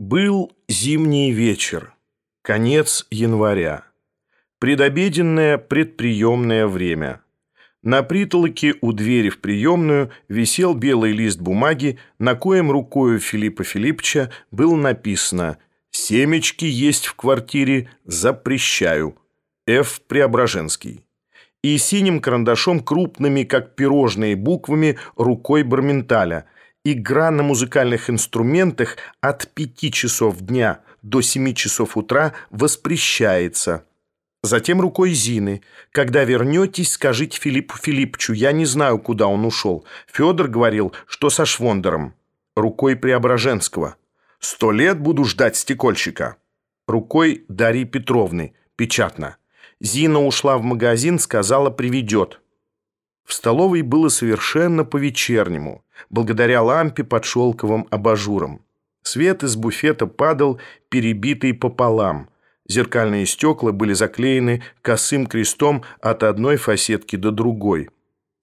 Был зимний вечер, конец января, предобеденное предприемное время. На притолоке у двери в приемную висел белый лист бумаги, на коем рукою Филиппа Филиппча было написано «Семечки есть в квартире, запрещаю. Ф. Преображенский». И синим карандашом крупными, как пирожные буквами, рукой Барменталя – игра на музыкальных инструментах от 5 часов дня до 7 часов утра воспрещается. Затем рукой Зины. Когда вернетесь, скажите Филиппу Филиппчу, я не знаю, куда он ушел. Федор говорил, что со Швондером. Рукой Преображенского. Сто лет буду ждать стекольщика. Рукой Дарьи Петровны. Печатно. Зина ушла в магазин, сказала, приведет. В столовой было совершенно по-вечернему, благодаря лампе под шелковым абажуром. Свет из буфета падал, перебитый пополам. Зеркальные стекла были заклеены косым крестом от одной фасетки до другой.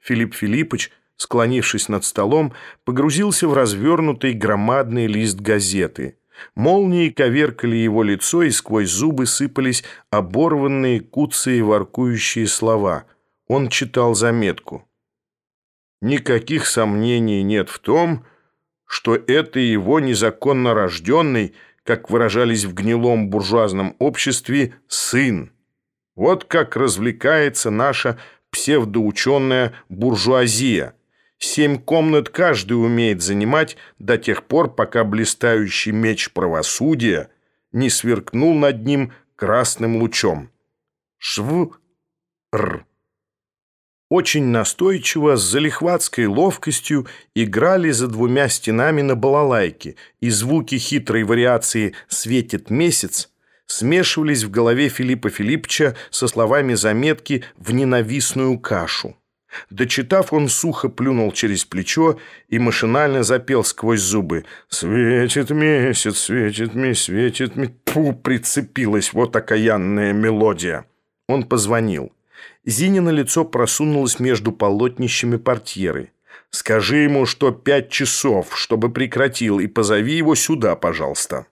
Филипп Филиппович, склонившись над столом, погрузился в развернутый громадный лист газеты. Молнии коверкали его лицо, и сквозь зубы сыпались оборванные, куцые, воркующие слова – он читал заметку. Никаких сомнений нет в том, что это его незаконно рожденный, как выражались в гнилом буржуазном обществе, сын. Вот как развлекается наша псевдоученая буржуазия. Семь комнат каждый умеет занимать до тех пор, пока блистающий меч правосудия не сверкнул над ним красным лучом. Шв-р очень настойчиво, с залихватской ловкостью играли за двумя стенами на балалайке, и звуки хитрой вариации «светит месяц» смешивались в голове Филиппа Филиппча со словами заметки в ненавистную кашу. Дочитав, он сухо плюнул через плечо и машинально запел сквозь зубы «Светит месяц, светит месяц, светит месяц». Пу, прицепилась вот окаянная мелодия. Он позвонил. Зинина лицо просунулось между полотнищами портьеры. «Скажи ему, что пять часов, чтобы прекратил, и позови его сюда, пожалуйста».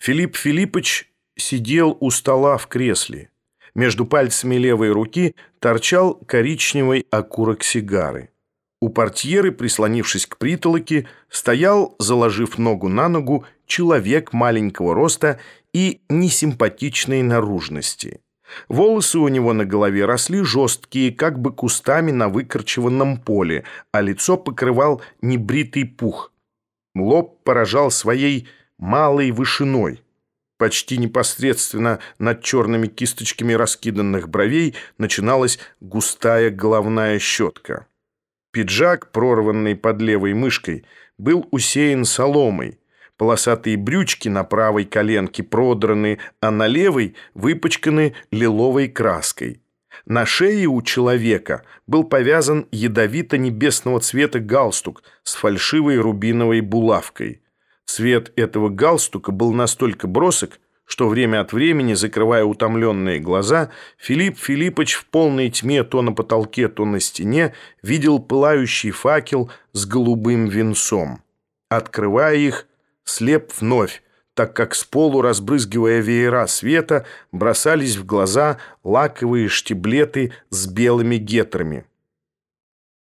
Филипп Филиппович сидел у стола в кресле. Между пальцами левой руки торчал коричневый окурок сигары. У портьеры, прислонившись к притолоке, стоял, заложив ногу на ногу, человек маленького роста и несимпатичной наружности. Волосы у него на голове росли жесткие, как бы кустами на выкорчеванном поле, а лицо покрывал небритый пух. Лоб поражал своей малой вышиной. Почти непосредственно над черными кисточками раскиданных бровей начиналась густая головная щетка. Пиджак, прорванный под левой мышкой, был усеян соломой – Полосатые брючки на правой коленке продраны, а на левой выпачканы лиловой краской. На шее у человека был повязан ядовито-небесного цвета галстук с фальшивой рубиновой булавкой. Цвет этого галстука был настолько бросок, что время от времени, закрывая утомленные глаза, Филипп Филиппович в полной тьме то на потолке, то на стене видел пылающий факел с голубым венцом. Открывая их, слеп вновь, так как с полу, разбрызгивая веера света, бросались в глаза лаковые штиблеты с белыми гетрами.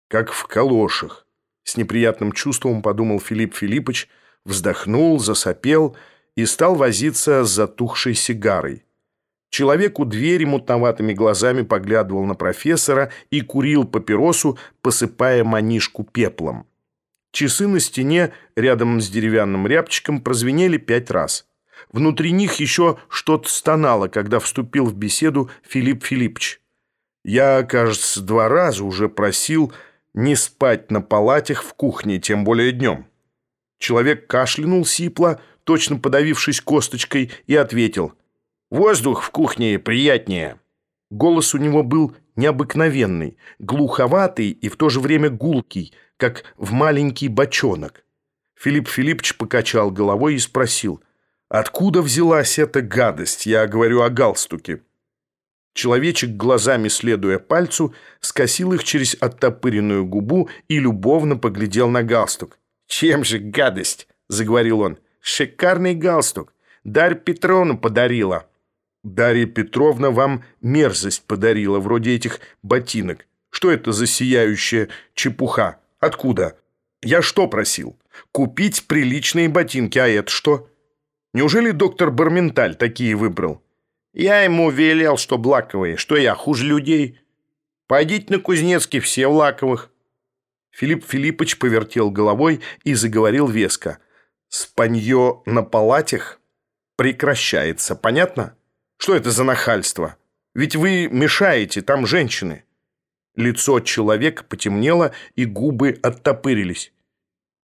Как в калошах. С неприятным чувством подумал Филипп Филиппович, вздохнул, засопел и стал возиться с затухшей сигарой. Человек у двери мутноватыми глазами поглядывал на профессора и курил папиросу, посыпая манишку пеплом. Часы на стене рядом с деревянным рябчиком прозвенели пять раз. Внутри них еще что-то стонало, когда вступил в беседу Филипп Филиппович. «Я, кажется, два раза уже просил не спать на палатях в кухне, тем более днем». Человек кашлянул сипло, точно подавившись косточкой, и ответил. «Воздух в кухне приятнее». Голос у него был необыкновенный, глуховатый и в то же время гулкий, как в маленький бочонок. Филипп Филиппович покачал головой и спросил, «Откуда взялась эта гадость? Я говорю о галстуке». Человечек, глазами следуя пальцу, скосил их через оттопыренную губу и любовно поглядел на галстук. «Чем же гадость?» — заговорил он. Шикарный галстук. Дарья Петровна подарила». «Дарья Петровна вам мерзость подарила, вроде этих ботинок. Что это за сияющая чепуха? Откуда? Я что просил? Купить приличные ботинки, а это что? Неужели доктор Барменталь такие выбрал? Я ему велел, что блаковые. Что я, хуже людей? Пойдите на Кузнецкий, все в лаковых». Филипп Филиппович повертел головой и заговорил веско. «Спанье на палатях прекращается, понятно? Что это за нахальство? Ведь вы мешаете, там женщины». Лицо человека потемнело, и губы оттопырились.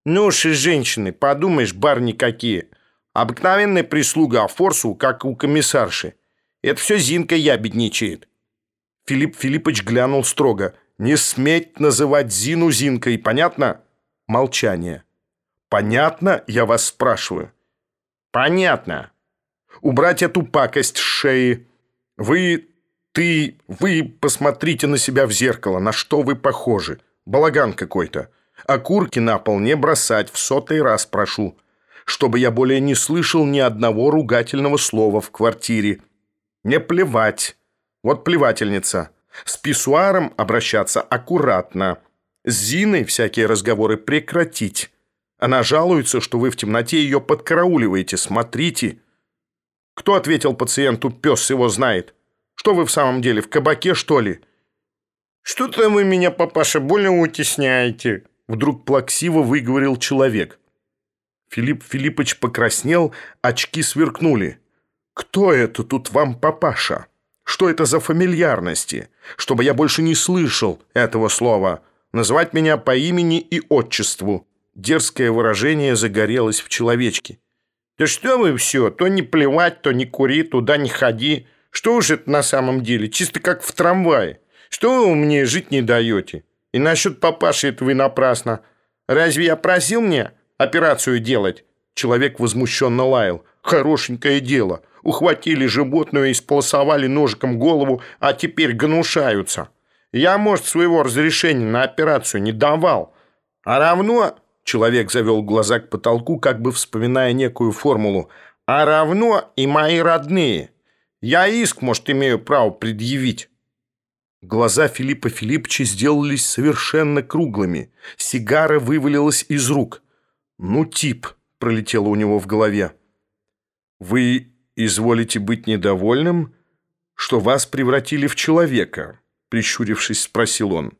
«Ну уж и женщины, подумаешь, барни какие. Обыкновенная прислуга, а форсу, как у комиссарши. Это все Зинка ябедничает». Филипп Филиппович глянул строго. «Не сметь называть Зину Зинкой, понятно?» Молчание. «Понятно, я вас спрашиваю?» «Понятно. Убрать эту пакость с шеи. Вы ты, вы посмотрите на себя в зеркало, на что вы похожи. Балаган какой-то. Окурки на пол не бросать, в сотый раз прошу. Чтобы я более не слышал ни одного ругательного слова в квартире. Не плевать. Вот плевательница. С писсуаром обращаться аккуратно. С Зиной всякие разговоры прекратить. Она жалуется, что вы в темноте ее подкарауливаете. Смотрите. Кто ответил пациенту «пес его знает»? Что вы в самом деле, в кабаке, что ли?» «Что-то вы меня, папаша, больно утесняете», вдруг плаксиво выговорил человек. Филипп Филиппович покраснел, очки сверкнули. «Кто это тут вам папаша? Что это за фамильярности? Чтобы я больше не слышал этого слова. Называть меня по имени и отчеству». Дерзкое выражение загорелось в человечке. «Да что вы все, то не плевать, то не кури, туда не ходи». Что уж это на самом деле? Чисто как в трамвае. Что вы мне жить не даете? И насчет папаши это вы напрасно. Разве я просил мне операцию делать?» Человек возмущенно лаял. «Хорошенькое дело. Ухватили животную и сполосовали ножиком голову, а теперь гнушаются. Я, может, своего разрешения на операцию не давал. А равно...» Человек завел глаза к потолку, как бы вспоминая некую формулу. «А равно и мои родные». Я иск, может, имею право предъявить». Глаза Филиппа Филипповича сделались совершенно круглыми. Сигара вывалилась из рук. «Ну, тип», — пролетело у него в голове. «Вы изволите быть недовольным, что вас превратили в человека?» Прищурившись, спросил он.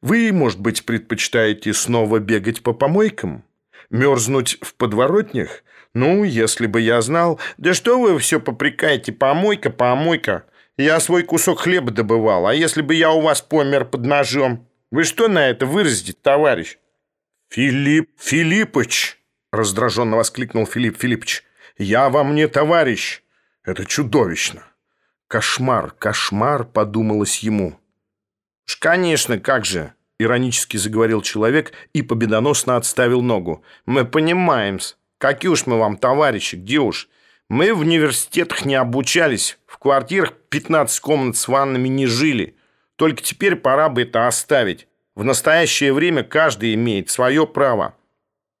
«Вы, может быть, предпочитаете снова бегать по помойкам? Мерзнуть в подворотнях? «Ну, если бы я знал...» «Да что вы все попрекаете? Помойка, помойка. Я свой кусок хлеба добывал. А если бы я у вас помер под ножом? Вы что на это выразите, товарищ?» «Филипп Филиппыч!» раздраженно воскликнул Филипп Филиппович. «Я вам не товарищ. Это чудовищно. Кошмар, кошмар, подумалось ему». «Ж, конечно, как же!» Иронически заговорил человек и победоносно отставил ногу. «Мы понимаем-с. Какие уж мы вам товарищи, где уж? Мы в университетах не обучались, в квартирах 15 комнат с ваннами не жили. Только теперь пора бы это оставить. В настоящее время каждый имеет свое право».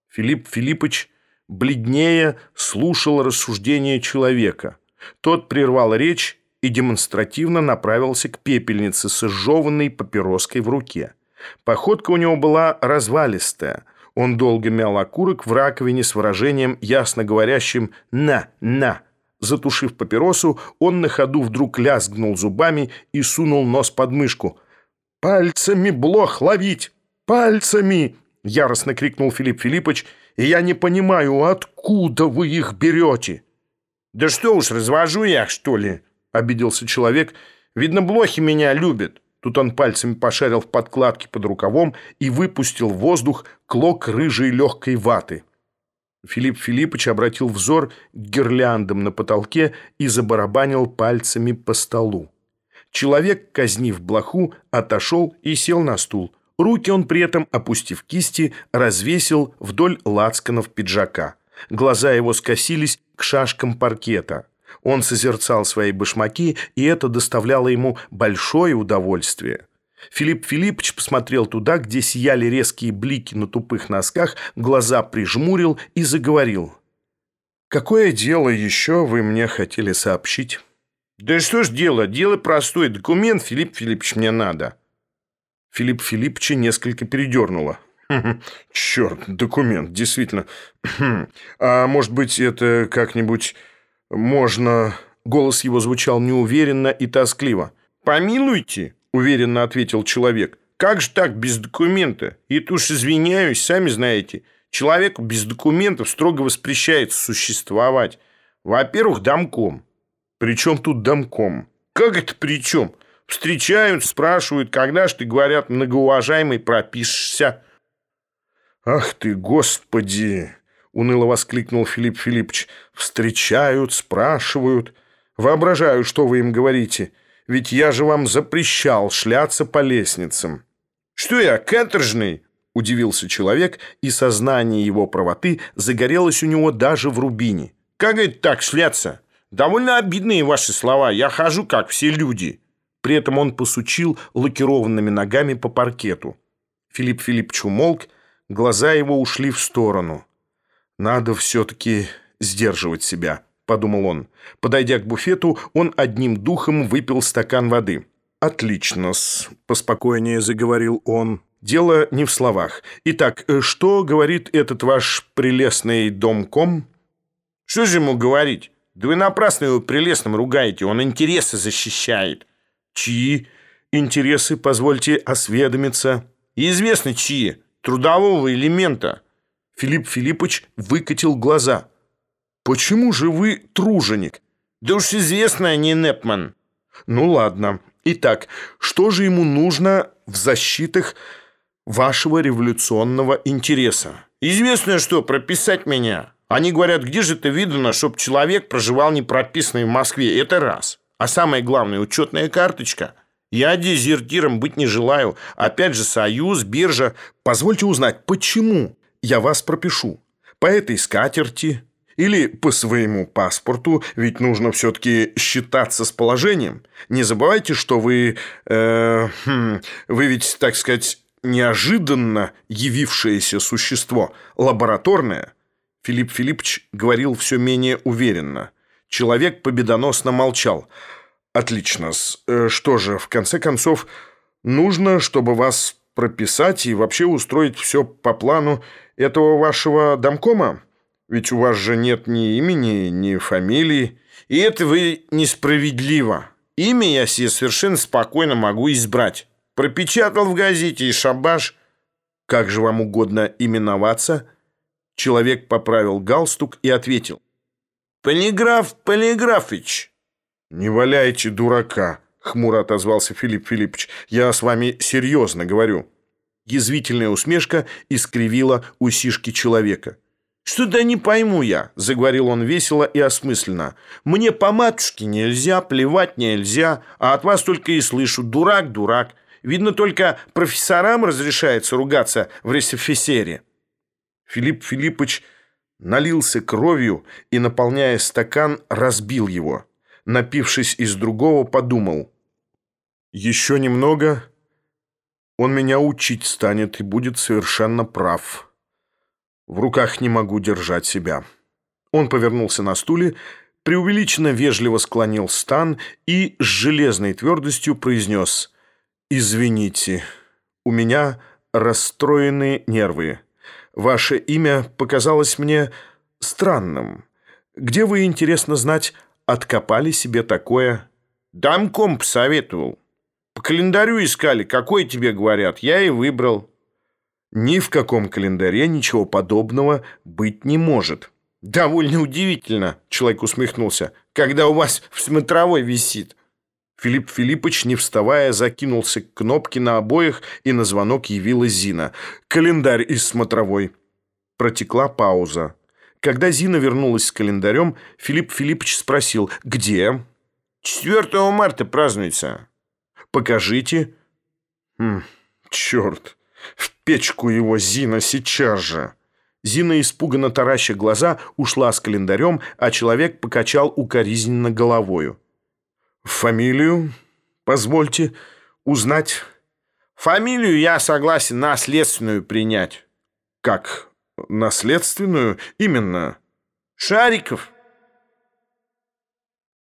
Филипп Филиппович, бледнее, слушал рассуждения человека. Тот прервал речь и демонстративно направился к пепельнице с папироской в руке. Походка у него была развалистая – он долго мял окурок в раковине с выражением, ясно говорящим «на, на». Затушив папиросу, он на ходу вдруг лязгнул зубами и сунул нос под мышку. «Пальцами блох ловить! Пальцами!» Яростно крикнул Филипп Филиппович. «И я не понимаю, откуда вы их берете?» «Да что уж, развожу я, что ли?» Обиделся человек. «Видно, блохи меня любят». Тут он пальцами пошарил в подкладке под рукавом и выпустил в воздух клок рыжей легкой ваты. Филипп Филиппович обратил взор к гирляндам на потолке и забарабанил пальцами по столу. Человек, казнив блоху, отошел и сел на стул. Руки он при этом, опустив кисти, развесил вдоль лацканов пиджака. Глаза его скосились к шашкам паркета. Он созерцал свои башмаки, и это доставляло ему большое удовольствие. Филипп Филиппович посмотрел туда, где сияли резкие блики на тупых носках, глаза прижмурил и заговорил. Какое дело еще вы мне хотели сообщить? Да что ж дело, дело простое. Документ, Филипп Филиппович, мне надо. Филипп Филипповича несколько передернуло. Черт, документ, действительно. А может быть, это как-нибудь можно... Голос его звучал неуверенно и тоскливо. «Помилуйте», — уверенно ответил человек. «Как же так, без документа? И уж извиняюсь, сами знаете, человеку без документов строго воспрещается существовать. Во-первых, домком». «При чем тут домком?» «Как это при чем? Встречают, спрашивают, когда ж ты, говорят, многоуважаемый, пропишешься». «Ах ты, Господи!» — уныло воскликнул Филипп Филиппович. «Встречают, спрашивают. Воображаю, что вы им говорите. Ведь я же вам запрещал шляться по лестницам». «Что я, каторжный?» — удивился человек, и сознание его правоты загорелось у него даже в рубине. «Как это так шляться? Довольно обидные ваши слова. Я хожу, как все люди». При этом он посучил лакированными ногами по паркету. Филипп Филиппович умолк, глаза его ушли в сторону. «Надо все-таки сдерживать себя», — подумал он. Подойдя к буфету, он одним духом выпил стакан воды. «Отлично-с», — поспокойнее заговорил он. «Дело не в словах. Итак, что говорит этот ваш прелестный домком?» «Что же ему говорить? Да вы напрасно его прелестным ругаете, он интересы защищает». Чьи интересы, позвольте осведомиться? Известно чьи. Трудового элемента. Филипп Филиппович выкатил глаза. Почему же вы труженик? Да уж известно, а не Непман. Ну ладно. Итак, что же ему нужно в защитах вашего революционного интереса? Известно что, прописать меня. Они говорят, где же это видно, чтоб человек проживал непрописанный в Москве? Это раз. А самое главное, учетная карточка. Я дезертиром быть не желаю. Опять же, союз, биржа. Позвольте узнать, почему я вас пропишу? По этой скатерти или по своему паспорту, ведь нужно все-таки считаться с положением. Не забывайте, что вы... Э, хм, вы ведь, так сказать, неожиданно явившееся существо, лабораторное. Филипп Филиппович говорил все менее уверенно. Человек победоносно молчал. «Отлично. Э, что же, в конце концов, нужно, чтобы вас прописать и вообще устроить все по плану этого вашего домкома? Ведь у вас же нет ни имени, ни фамилии. И это вы несправедливо. Имя я себе совершенно спокойно могу избрать. Пропечатал в газете и шабаш. Как же вам угодно именоваться?» Человек поправил галстук и ответил. «Полиграф Полиграфыч!» «Не валяйте дурака!» — хмуро отозвался Филипп Филиппович. «Я с вами серьезно говорю». Язвительная усмешка искривила усишки человека. «Что-то не пойму я», — заговорил он весело и осмысленно. «Мне по матушке нельзя, плевать нельзя, а от вас только и слышу «дурак, дурак». Видно, только профессорам разрешается ругаться в ресифисере». Филипп Филиппович налился кровью и, наполняя стакан, разбил его. Напившись из другого, подумал. «Еще немного, он меня учить станет и будет совершенно прав. В руках не могу держать себя». Он повернулся на стуле, преувеличенно вежливо склонил стан и с железной твердостью произнес «Извините, у меня расстроенные нервы». Ваше имя показалось мне странным. Где вы, интересно знать, откопали себе такое? Дамком посоветовал. По календарю искали, какой тебе говорят, я и выбрал. Ни в каком календаре ничего подобного быть не может. Довольно удивительно, человек усмехнулся, когда у вас в смотровой висит. Филипп Филиппович, не вставая, закинулся к кнопке на обоих, и на звонок явилась Зина. «Календарь из смотровой». Протекла пауза. Когда Зина вернулась с календарем, Филипп Филиппович спросил «Где?» «4 марта празднуется». «Покажите». «Хм, черт, в печку его, Зина, сейчас же». Зина, испуганно тараща глаза, ушла с календарем, а человек покачал укоризненно головою. «Фамилию? Позвольте узнать». «Фамилию я согласен наследственную принять». «Как? Наследственную? Именно». Шариков.